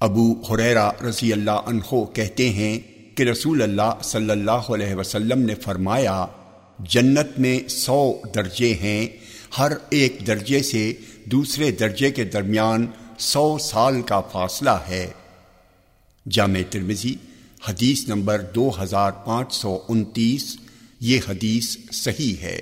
ابو حریرا رضی اللہ عنہ کہتے ہیں کہ رسول اللہ صلی اللہ علیہ وسلم نے فرمایا، جنت میں سو درجے ہیں، ہر ایک درجے سے دوسرے درجے کے درمیان سو سال کا فاصلہ ہے۔ جامع ترمزی حدیث نمبر دو ہزار پانچ سو انتیس، یہ حدیث صحیح ہے۔